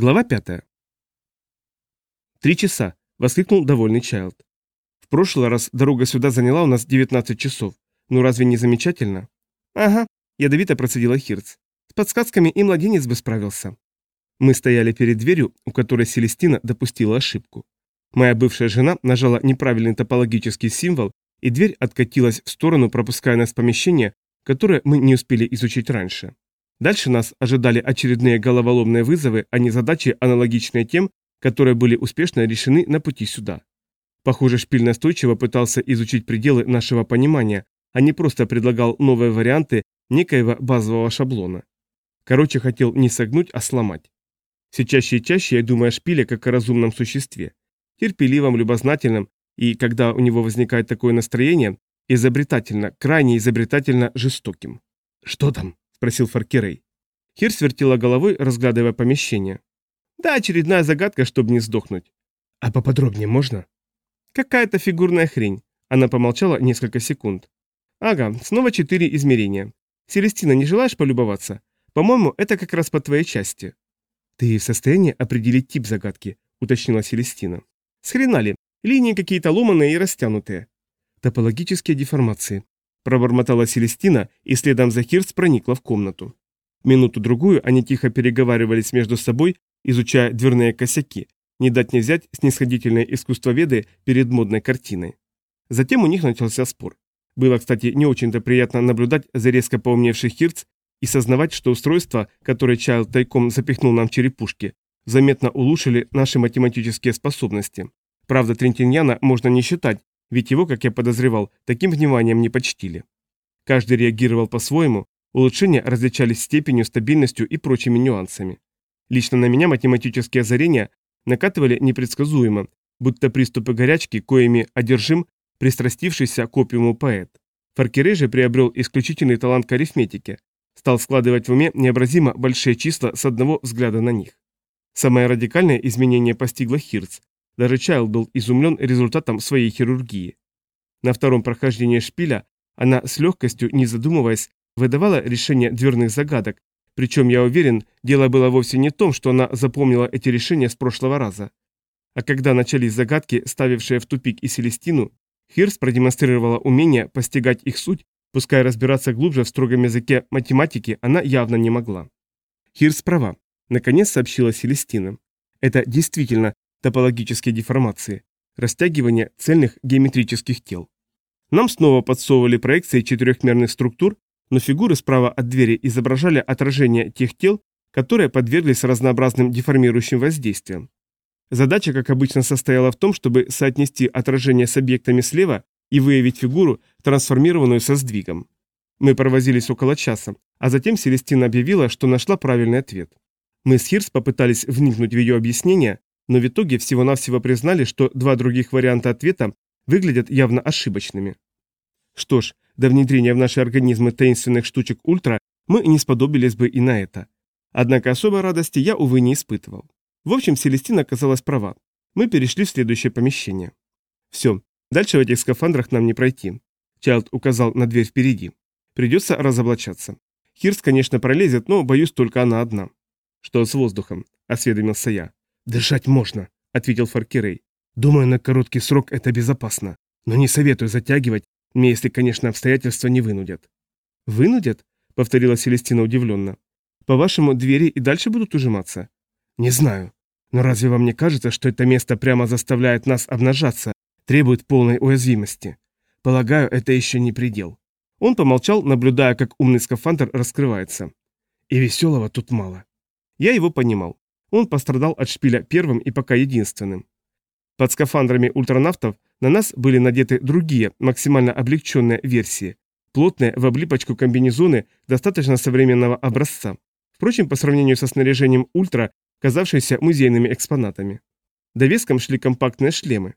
Глава 5. «Три часа!» — воскликнул довольный Чайлд. «В прошлый раз дорога сюда заняла у нас 19 часов. Ну разве не замечательно?» «Ага», — ядовито процедила Хирц. «С подсказками и младенец бы справился». Мы стояли перед дверью, у которой Селестина допустила ошибку. Моя бывшая жена нажала неправильный топологический символ, и дверь откатилась в сторону, пропуская нас в помещение, которое мы не успели изучить раньше. Дальше нас ожидали очередные головоломные вызовы, а не задачи, аналогичные тем, которые были успешно решены на пути сюда. Похоже, Шпиль настойчиво пытался изучить пределы нашего понимания, а не просто предлагал новые варианты некоего базового шаблона. Короче, хотел не согнуть, а сломать. Все чаще и чаще я думаю о Шпиле как о разумном существе. Терпеливом, любознательном, и когда у него возникает такое настроение, изобретательно, крайне изобретательно жестоким. «Что там?» Спросил Фаркерей. Хир свертила головой, разглядывая помещение. Да, очередная загадка, чтобы не сдохнуть. А поподробнее можно? Какая-то фигурная хрень. Она помолчала несколько секунд. Ага, снова четыре измерения. Селестина, не желаешь полюбоваться? По-моему, это как раз по твоей части. Ты в состоянии определить тип загадки, уточнила Селестина. С хрена ли? Линии какие-то ломаные и растянутые. Топологические деформации, Пробормотала Селестина и следом за Хирс проникла в комнату. Минуту-другую они тихо переговаривались между собой, изучая дверные косяки, не дать не взять снисходительные искусствоведы перед модной картиной. Затем у них начался спор. Было, кстати, не очень-то приятно наблюдать за резко поумневший Хирц и сознавать, что устройства, которые Чайлд тайком запихнул нам в черепушки, заметно улучшили наши математические способности. Правда, Трентиньяна можно не считать ведь его, как я подозревал, таким вниманием не почтили. Каждый реагировал по-своему, улучшения различались степенью, стабильностью и прочими нюансами. Лично на меня математические озарения накатывали непредсказуемо, будто приступы горячки, коими одержим пристрастившийся к опиуму поэт. Фаркерей же приобрел исключительный талант к арифметике, стал складывать в уме необразимо большие числа с одного взгляда на них. Самое радикальное изменение постигло Хирц, даже Чайл был изумлен результатом своей хирургии. На втором прохождении шпиля она с легкостью, не задумываясь, выдавала решение дверных загадок, причем, я уверен, дело было вовсе не в том, что она запомнила эти решения с прошлого раза. А когда начались загадки, ставившие в тупик и Селестину, Хирс продемонстрировала умение постигать их суть, пускай разбираться глубже в строгом языке математики она явно не могла. Хирс права, наконец сообщила Селестина. Это действительно топологические деформации, растягивание цельных геометрических тел. Нам снова подсовывали проекции четырехмерных структур, но фигуры справа от двери изображали отражение тех тел, которые подверглись разнообразным деформирующим воздействиям. Задача, как обычно, состояла в том, чтобы соотнести отражение с объектами слева и выявить фигуру, трансформированную со сдвигом. Мы провозились около часа, а затем Селестина объявила, что нашла правильный ответ. Мы с Хирс попытались вникнуть в ее объяснение, но в итоге всего-навсего признали, что два других варианта ответа выглядят явно ошибочными. Что ж, до внедрения в наши организмы таинственных штучек ультра мы не сподобились бы и на это. Однако особой радости я, увы, не испытывал. В общем, Селестина оказалась права. Мы перешли в следующее помещение. Все, дальше в этих скафандрах нам не пройти. Чайлд указал на дверь впереди. Придется разоблачаться. Хирс, конечно, пролезет, но, боюсь, только она одна. Что с воздухом? Осведомился я. «Дышать можно», — ответил Фаркерей. «Думаю, на короткий срок это безопасно. Но не советую затягивать, если, конечно, обстоятельства не вынудят». «Вынудят?» — повторила Селестина удивленно. «По-вашему, двери и дальше будут ужиматься?» «Не знаю. Но разве вам не кажется, что это место прямо заставляет нас обнажаться, требует полной уязвимости? Полагаю, это еще не предел». Он помолчал, наблюдая, как умный скафандр раскрывается. И веселого тут мало. Я его понимал. Он пострадал от шпиля первым и пока единственным. Под скафандрами ультранавтов на нас были надеты другие, максимально облегченные версии, плотные в облипочку комбинезоны достаточно современного образца, впрочем, по сравнению со снаряжением ультра, казавшиеся музейными экспонатами. Довеском шли компактные шлемы.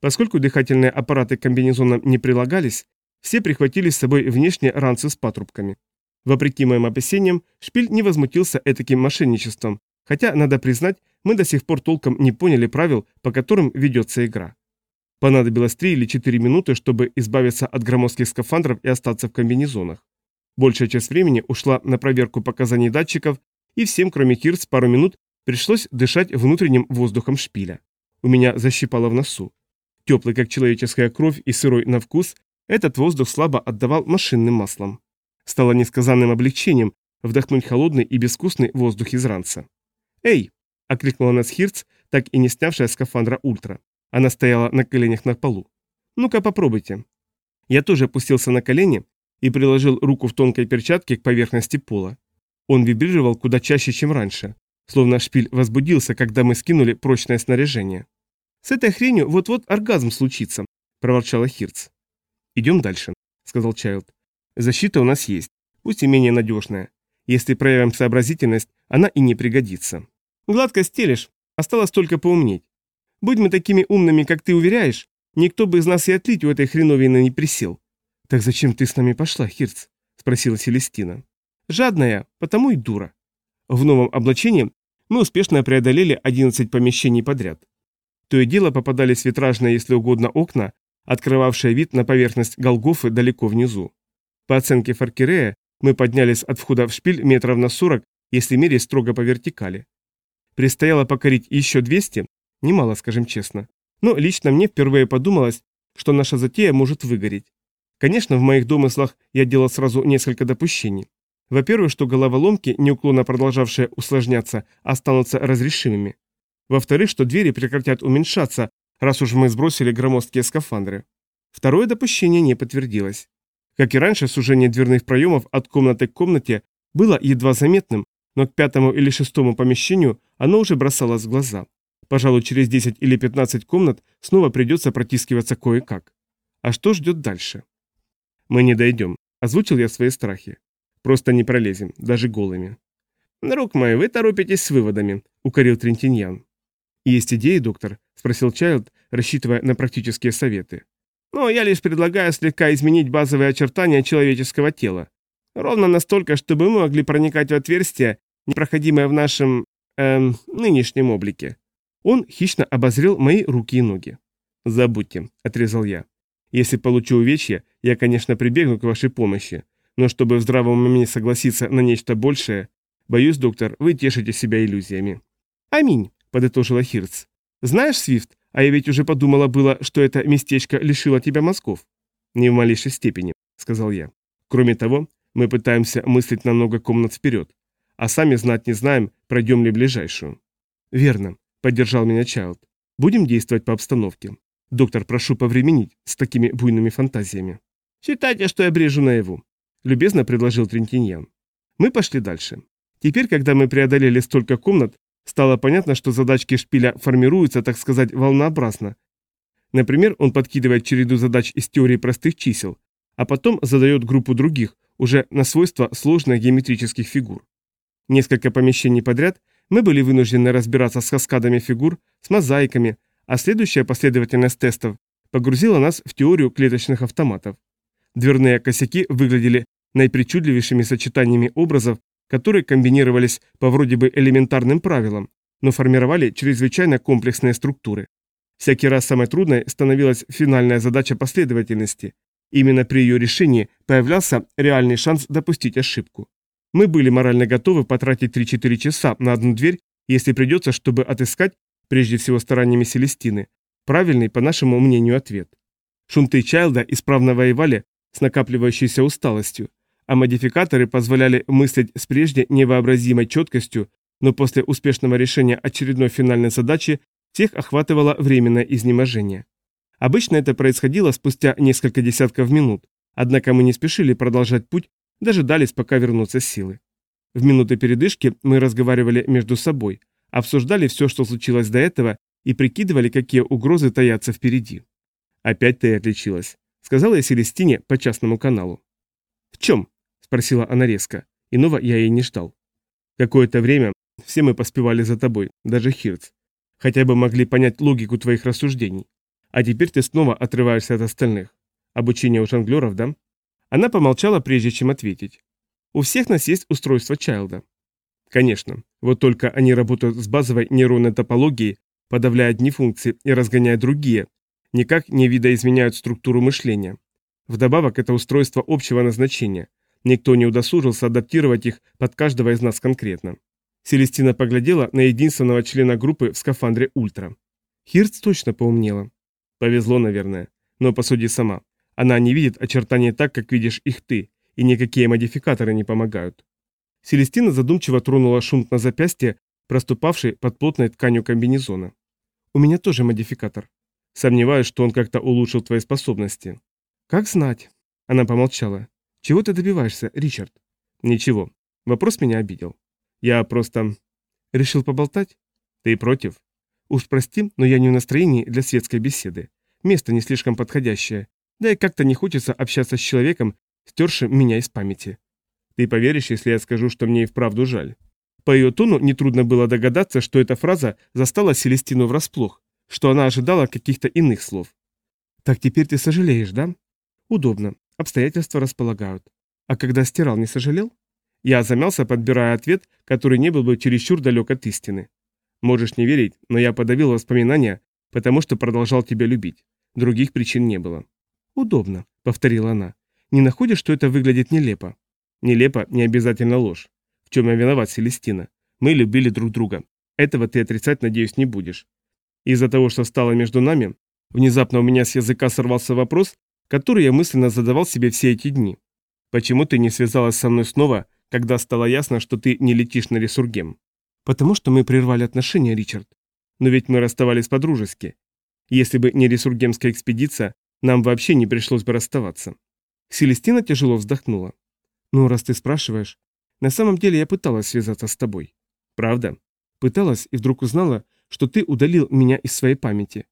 Поскольку дыхательные аппараты к комбинезонам не прилагались, все прихватили с собой внешние ранцы с патрубками. Вопреки моим опасениям, шпиль не возмутился этаким мошенничеством, Хотя, надо признать, мы до сих пор толком не поняли правил, по которым ведется игра. Понадобилось 3 или 4 минуты, чтобы избавиться от громоздких скафандров и остаться в комбинезонах. Большая часть времени ушла на проверку показаний датчиков, и всем, кроме Кирс, пару минут Пришлось дышать внутренним воздухом шпиля. У меня защипало в носу. Теплый, как человеческая кровь, и сырой на вкус, этот воздух слабо отдавал машинным маслом. Стало несказанным облегчением вдохнуть холодный и безвкусный воздух из ранца. «Эй!» – окликнула нас Хирц, так и не снявшая скафандра Ультра. Она стояла на коленях на полу. «Ну-ка попробуйте». Я тоже опустился на колени и приложил руку в тонкой перчатке к поверхности пола. Он вибрировал куда чаще, чем раньше, словно шпиль возбудился, когда мы скинули прочное снаряжение. «С этой хренью вот-вот оргазм случится», – проворчала Хирц. «Идем дальше», — сказал Чайлд. «Защита у нас есть, пусть и менее надежная. Если проявим сообразительность, она и не пригодится». «Гладко стелишь, осталось только поумнеть. Будь мы такими умными, как ты уверяешь, никто бы из нас и отлить у этой хреновины не присел». «Так зачем ты с нами пошла, Хирц?» — спросила Селестина. «Жадная, потому и дура». В новом облачении мы успешно преодолели 11 помещений подряд. То и дело попадались витражные, если угодно, окна, открывавшая вид на поверхность Голгофы далеко внизу. По оценке Фаркерея, мы поднялись от входа в шпиль метров на 40, если мерить строго по вертикали. Предстояло покорить еще 200, немало, скажем честно. Но лично мне впервые подумалось, что наша затея может выгореть. Конечно, в моих домыслах я делал сразу несколько допущений. Во-первых, что головоломки, неуклонно продолжавшие усложняться, останутся разрешимыми. Во-вторых, что двери прекратят уменьшаться, раз уж мы сбросили громоздкие скафандры. Второе допущение не подтвердилось. Как и раньше, сужение дверных проемов от комнаты к комнате было едва заметным, но к пятому или шестому помещению оно уже бросалось в глаза. Пожалуй, через 10 или 15 комнат снова придется протискиваться кое-как. А что ждет дальше? Мы не дойдем, озвучил я свои страхи. Просто не пролезем, даже голыми. «Друг мой, вы торопитесь с выводами», — укорил Трентиньян. «Есть идеи, доктор?» – спросил Чайлд, рассчитывая на практические советы. «Но я лишь предлагаю слегка изменить базовые очертания человеческого тела. Ровно настолько, чтобы мы могли проникать в отверстие, непроходимое в нашем... эм... нынешнем облике». Он хищно обозрел мои руки и ноги. «Забудьте», – отрезал я. «Если получу увечья, я, конечно, прибегну к вашей помощи, но чтобы в здравом уме согласиться на нечто большее, боюсь, доктор, вы тешите себя иллюзиями». «Аминь», — подытожила Хирц. «Знаешь, Свифт, а я ведь уже подумала было, что это местечко лишило тебя мозгов». «Не в малейшей степени», — сказал я. «Кроме того, мы пытаемся мыслить на много комнат вперед, а сами знать не знаем, пройдем ли ближайшую». «Верно», — поддержал меня Чайлд. «Будем действовать по обстановке. Доктор, прошу повременить с такими буйными фантазиями». «Считайте, что я брежу наяву», — любезно предложил Трентиньян. Мы пошли дальше. Теперь, когда мы преодолели столько комнат, Стало понятно, что задачки шпиля формируются, так сказать, волнообразно. Например, он подкидывает череду задач из теории простых чисел, а потом задает группу других, уже на свойства сложных геометрических фигур. Несколько помещений подряд мы были вынуждены разбираться с каскадами фигур, с мозаиками, а следующая последовательность тестов погрузила нас в теорию клеточных автоматов. Дверные косяки выглядели наипричудливейшими сочетаниями образов которые комбинировались по вроде бы элементарным правилам, но формировали чрезвычайно комплексные структуры. Всякий раз самой трудной становилась финальная задача последовательности. Именно при ее решении появлялся реальный шанс допустить ошибку. Мы были морально готовы потратить 3-4 часа на одну дверь, если придется, чтобы отыскать, прежде всего стараниями Селестины, правильный, по нашему мнению, ответ. Шунты Чайлда исправно воевали с накапливающейся усталостью, а модификаторы позволяли мыслить с прежде невообразимой четкостью, но после успешного решения очередной финальной задачи всех охватывало временное изнеможение. Обычно это происходило спустя несколько десятков минут, однако мы не спешили продолжать путь, дожидались, пока вернутся силы. В минуты передышки мы разговаривали между собой, обсуждали все, что случилось до этого, и прикидывали, какие угрозы таятся впереди. «Опять ты отличилась», — сказала я Селестине по частному каналу. «В чем?» спросила она резко. Иного я ей не ждал. Какое-то время все мы поспевали за тобой, даже Хирц. Хотя бы могли понять логику твоих рассуждений. А теперь ты снова отрываешься от остальных. Обучение у жонглеров, да? Она помолчала, прежде чем ответить. У всех нас есть устройство Чайлда. Конечно. Вот только они работают с базовой нейронной топологией, подавляя одни функции и разгоняя другие, никак не видоизменяют структуру мышления. Вдобавок, это устройство общего назначения, Никто не удосужился адаптировать их под каждого из нас конкретно. Селестина поглядела на единственного члена группы в скафандре Ультра. Хирц точно поумнела. Повезло, наверное. Но посуди сама. Она не видит очертаний так, как видишь их ты, и никакие модификаторы не помогают. Селестина задумчиво тронула шунт на запястье, проступавший под плотной тканью комбинезона. «У меня тоже модификатор. Сомневаюсь, что он как-то улучшил твои способности». «Как знать?» Она помолчала. «Чего ты добиваешься, Ричард?» «Ничего. Вопрос меня обидел. Я просто...» «Решил поболтать?» «Ты против?» «Уж прости, но я не в настроении для светской беседы. Место не слишком подходящее. Да и как-то не хочется общаться с человеком, стершим меня из памяти. Ты поверишь, если я скажу, что мне и вправду жаль?» По ее тону нетрудно было догадаться, что эта фраза застала Селестину врасплох, что она ожидала каких-то иных слов. «Так теперь ты сожалеешь, да?» «Удобно. Обстоятельства располагают. А когда стирал, не сожалел?» Я замялся, подбирая ответ, который не был бы чересчур далек от истины. Можешь не верить, но я подавил воспоминания, потому что продолжал тебя любить. Других причин не было. «Удобно», — повторила она. «Не находишь, что это выглядит нелепо?» «Нелепо не обязательно ложь. В чем я виноват, Селестина? Мы любили друг друга. Этого ты отрицать, надеюсь, не будешь. Из-за того, что стало между нами, внезапно у меня с языка сорвался вопрос, который я мысленно задавал себе все эти дни. Почему ты не связалась со мной снова, когда стало ясно, что ты не летишь на ресургем? Потому что мы прервали отношения, Ричард. Но ведь мы расставались по-дружески. Если бы не ресургемская экспедиция, нам вообще не пришлось бы расставаться. Селестина тяжело вздохнула. Ну, раз ты спрашиваешь, на самом деле я пыталась связаться с тобой. Правда? Пыталась и вдруг узнала, что ты удалил меня из своей памяти.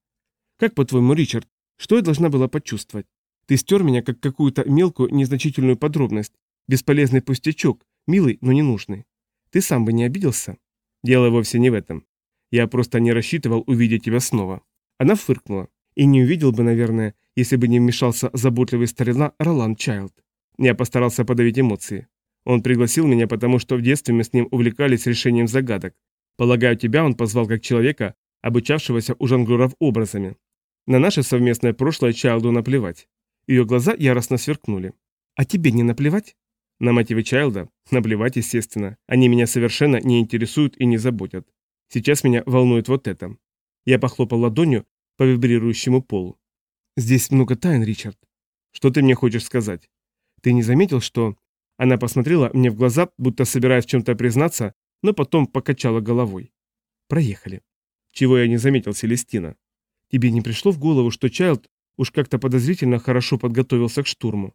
Как по-твоему, Ричард, что я должна была почувствовать? Ты стер меня как какую-то мелкую, незначительную подробность, бесполезный пустячок, милый, но не нужный. Ты сам бы не обиделся? Дело вовсе не в этом. Я просто не рассчитывал увидеть тебя снова. Она фыркнула. И не увидел бы, наверное, если бы не вмешался заботливый старина Роланд Чайлд. Я постарался подавить эмоции. Он пригласил меня, потому что в детстве мы с ним увлекались решением загадок. Полагаю, тебя он позвал как человека, обучавшегося у жонглеров образами. На наше совместное прошлое Чайлду наплевать. Ее глаза яростно сверкнули. А тебе не наплевать? На мотивы Чайлда? Наплевать, естественно. Они меня совершенно не интересуют и не заботят. Сейчас меня волнует вот это. Я похлопал ладонью по вибрирующему полу. Здесь много тайн, Ричард. Что ты мне хочешь сказать? Ты не заметил, что она посмотрела мне в глаза, будто собираясь в чем-то признаться, но потом покачала головой. Проехали. Чего я не заметил, Селестина. Тебе не пришло в голову, что Чайлд уж как-то подозрительно хорошо подготовился к штурму?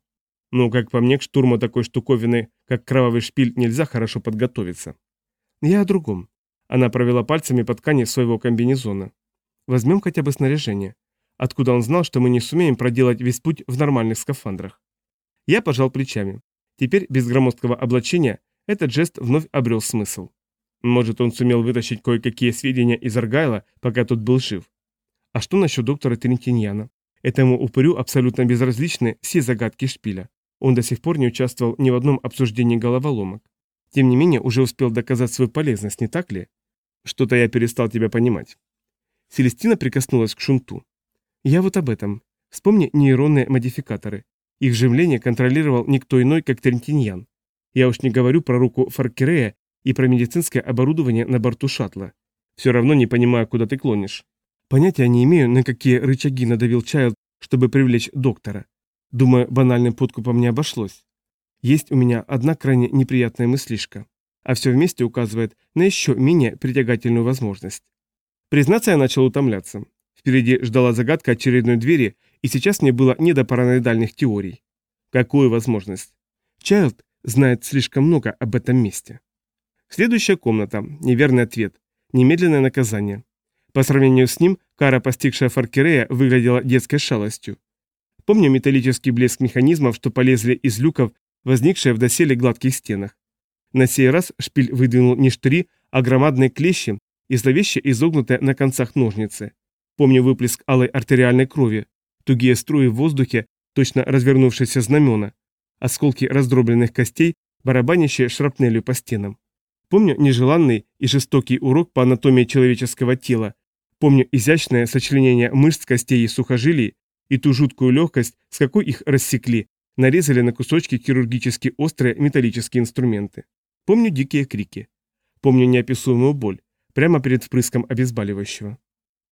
Ну, как по мне, к штурму такой штуковины, как кровавый шпиль, нельзя хорошо подготовиться. Я о другом. Она провела пальцами по ткани своего комбинезона. Возьмем хотя бы снаряжение. Откуда он знал, что мы не сумеем проделать весь путь в нормальных скафандрах? Я пожал плечами. Теперь без громоздкого облачения этот жест вновь обрел смысл. Может, он сумел вытащить кое-какие сведения из Аргайла, пока тот был жив. А что насчет доктора Трентиньяна? Этому упырю абсолютно безразличны все загадки шпиля. Он до сих пор не участвовал ни в одном обсуждении головоломок. Тем не менее, уже успел доказать свою полезность, не так ли? Что-то я перестал тебя понимать. Селестина прикоснулась к шунту. Я вот об этом. Вспомни нейронные модификаторы. Их живление контролировал никто иной, как Трентиньян. Я уж не говорю про руку Фаркерея и про медицинское оборудование на борту шаттла. Все равно не понимаю, куда ты клонишь. Понятия не имею, на какие рычаги надавил Чайлд, чтобы привлечь доктора. Думаю, банальным подкупом не обошлось. Есть у меня одна крайне неприятная мыслишка, а все вместе указывает на еще менее притягательную возможность. Признаться, я начал утомляться. Впереди ждала загадка очередной двери, и сейчас мне было не до параноидальных теорий. Какую возможность? Чайлд знает слишком много об этом месте. Следующая комната. Неверный ответ. Немедленное наказание. По сравнению с ним, кара, постигшая Фаркерея, выглядела детской шалостью. Помню металлический блеск механизмов, что полезли из люков, возникшие в доселе гладких стенах. На сей раз шпиль выдвинул не штыри, а громадные клещи и зловеще изогнутые на концах ножницы. Помню выплеск алой артериальной крови, тугие струи в воздухе, точно развернувшиеся знамена, осколки раздробленных костей, барабанящие шрапнелью по стенам. Помню нежеланный и жестокий урок по анатомии человеческого тела, помню изящное сочленение мышц, костей и сухожилий, и ту жуткую легкость, с какой их рассекли, нарезали на кусочки хирургически острые металлические инструменты. Помню дикие крики. помню неописуемую боль, прямо перед впрыском обезболивающего.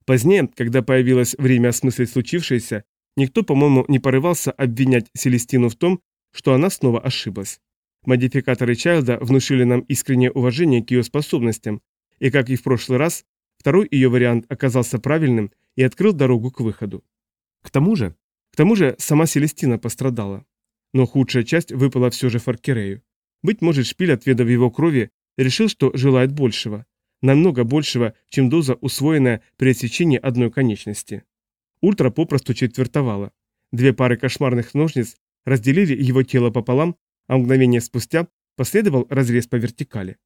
Позднее, когда появилось время осмыслить случившееся, никто, по-моему, не порывался обвинять Селестину в том, что она снова ошиблась. Модификаторы Чайлда внушили нам искреннее уважение к ее способностям, и, как и в прошлый раз, второй ее вариант оказался правильным и открыл дорогу к выходу. К тому же, к тому же сама Селестина пострадала. Но худшая часть выпала все же Фаркерею. Быть может, Шпиль, отведав его крови, решил, что желает большего. Намного большего, чем доза, усвоенная при отсечении одной конечности. Ультра попросту четвертовала. Две пары кошмарных ножниц разделили его тело пополам, а мгновение спустя последовал разрез по вертикали.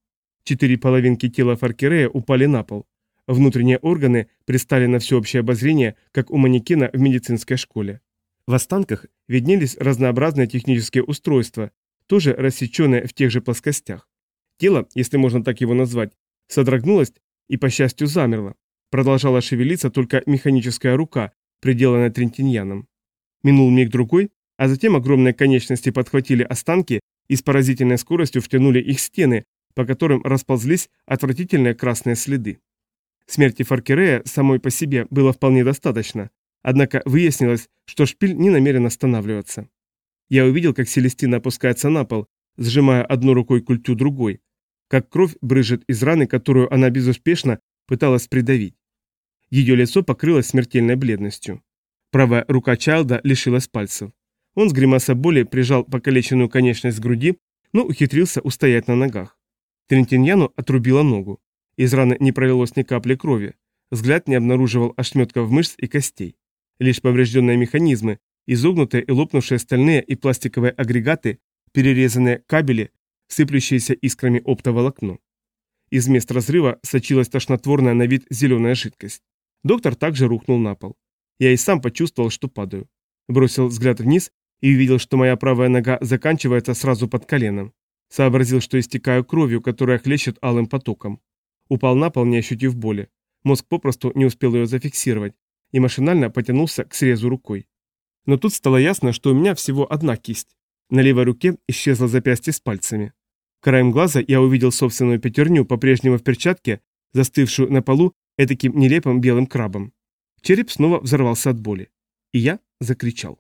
Четыре половинки тела Фаркерея упали на пол. Внутренние органы пристали на всеобщее обозрение, как у манекена в медицинской школе. В останках виднелись разнообразные технические устройства, тоже рассеченные в тех же плоскостях. Тело, если можно так его назвать, содрогнулось и, по счастью, замерло. Продолжала шевелиться только механическая рука, приделанная Трентиньяном. Минул миг-другой, а затем огромные конечности подхватили останки и с поразительной скоростью втянули их стены, по которым расползлись отвратительные красные следы. Смерти Фаркерея самой по себе было вполне достаточно, однако выяснилось, что шпиль не намерен останавливаться. Я увидел, как Селестина опускается на пол, сжимая одной рукой культю другой, как кровь брызжет из раны, которую она безуспешно пыталась придавить. Ее лицо покрылось смертельной бледностью. Правая рука Чайлда лишилась пальцев. Он с гримасой боли прижал покалеченную конечность к груди, но ухитрился устоять на ногах. Трентиньяну отрубила ногу. Из раны не пролилось ни капли крови. Взгляд не обнаруживал ошметков мышц и костей. Лишь поврежденные механизмы, изогнутые и лопнувшие стальные и пластиковые агрегаты, перерезанные кабели, сыплющиеся искрами оптоволокно. Из мест разрыва сочилась тошнотворная на вид зеленая жидкость. Доктор также рухнул на пол. Я и сам почувствовал, что падаю. Бросил взгляд вниз и увидел, что моя правая нога заканчивается сразу под коленом. Сообразил, что истекаю кровью, которая хлещет алым потоком. Упал на пол, не ощутив боли. Мозг попросту не успел ее зафиксировать и машинально потянулся к срезу рукой. Но тут стало ясно, что у меня всего одна кисть. На левой руке исчезло запястье с пальцами. Краем глаза я увидел собственную пятерню, по-прежнему в перчатке, застывшую на полу этаким нелепым белым крабом. Череп снова взорвался от боли. И я закричал.